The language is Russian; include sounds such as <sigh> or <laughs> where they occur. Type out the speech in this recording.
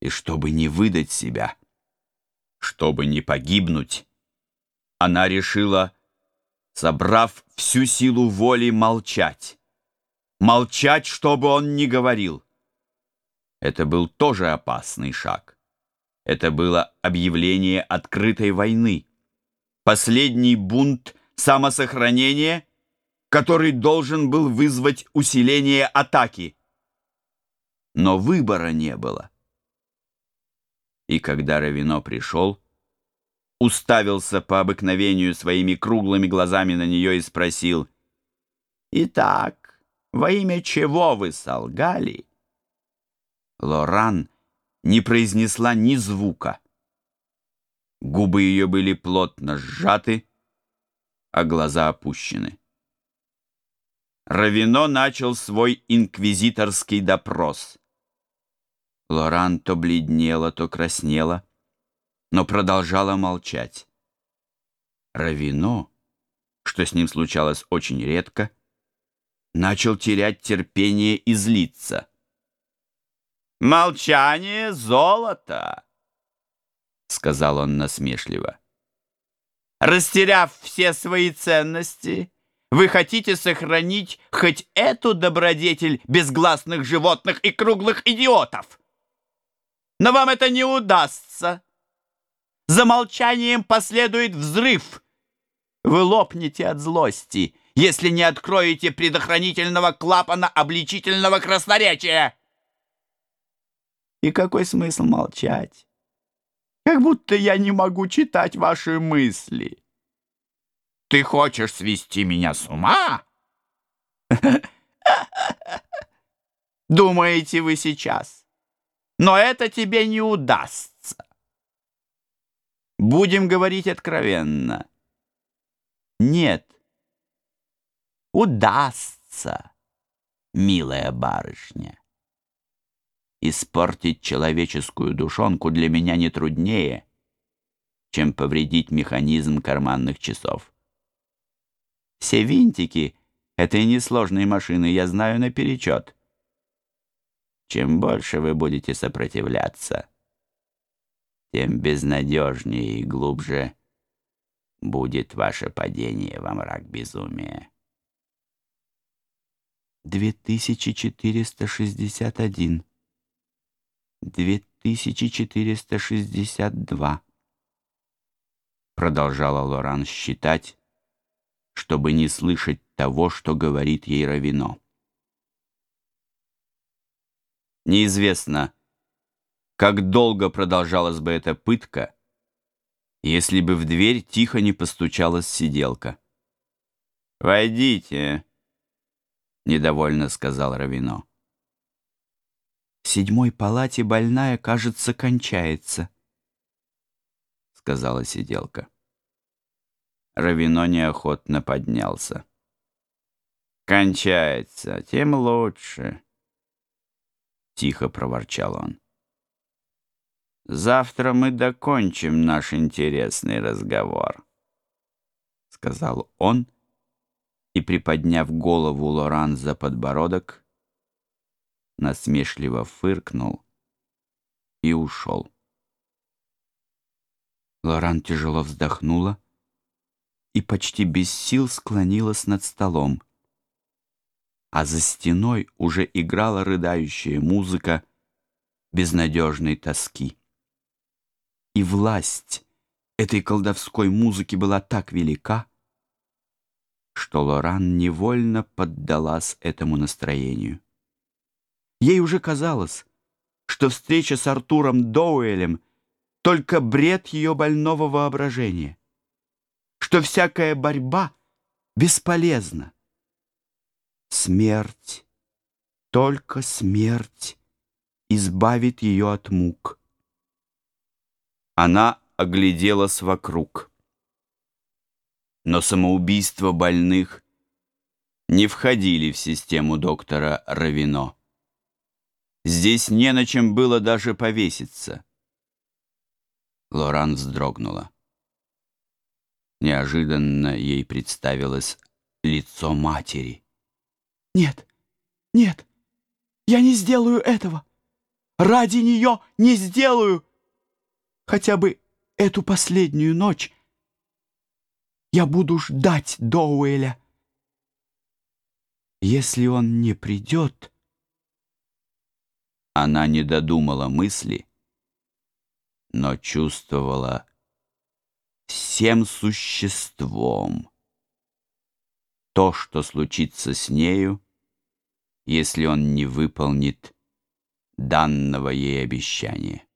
И чтобы не выдать себя, чтобы не погибнуть, она решила, собрав всю силу воли, молчать. Молчать, чтобы он не говорил. Это был тоже опасный шаг. Это было объявление открытой войны. Последний бунт самосохранения, который должен был вызвать усиление атаки. Но выбора не было. И когда Равино пришел, уставился по обыкновению своими круглыми глазами на нее и спросил, «Итак, во имя чего вы солгали?» Лоран не произнесла ни звука. Губы ее были плотно сжаты, а глаза опущены. Равино начал свой инквизиторский допрос. Лоран то бледнела, то краснела, но продолжала молчать. Равино, что с ним случалось очень редко, начал терять терпение и злиться. «Молчание — золото!» — сказал он насмешливо. «Растеряв все свои ценности, вы хотите сохранить хоть эту добродетель безгласных животных и круглых идиотов? Но вам это не удастся. За молчанием последует взрыв. Вы лопнете от злости, если не откроете предохранительного клапана обличительного красноречия. И какой смысл молчать? Как будто я не могу читать ваши мысли. Ты хочешь свести меня с ума? <laughs> Думаете вы сейчас? Но это тебе не удастся. Будем говорить откровенно. Нет. Удастся, милая барышня. Испортить человеческую душонку для меня не труднее, чем повредить механизм карманных часов. Все винтики этой несложной машины я знаю наперечет. Чем больше вы будете сопротивляться, тем безнадежнее и глубже будет ваше падение во мрак безумия. 2461 2462 Продолжала Лоран считать, чтобы не слышать того, что говорит ей Равино. Неизвестно, как долго продолжалась бы эта пытка, если бы в дверь тихо не постучалась сиделка. «Войдите», — недовольно сказал Равино. «В седьмой палате больная, кажется, кончается», — сказала сиделка. Равино неохотно поднялся. «Кончается, тем лучше», — тихо проворчал он. «Завтра мы докончим наш интересный разговор», — сказал он, и, приподняв голову Лоран за подбородок, насмешливо фыркнул и ушел. Лоран тяжело вздохнула, и почти без сил склонилась над столом. А за стеной уже играла рыдающая музыка безнадежной тоски. И власть этой колдовской музыки была так велика, что Лоран невольно поддалась этому настроению. Ей уже казалось, что встреча с Артуром Доуэлем — только бред ее больного воображения что всякая борьба бесполезна. Смерть, только смерть избавит ее от мук. Она огляделась вокруг. Но самоубийства больных не входили в систему доктора Равино. Здесь не на чем было даже повеситься. Лоран вздрогнула. Неожиданно ей представилось лицо матери. «Нет, нет, я не сделаю этого! ради нее не сделаю. Хотя бы эту последнюю ночь я буду ждать Доуэля. Если он не придет... Она не додумала мысли, но чувствовала всем существом то, что случится с нею, если он не выполнит данного ей обещания.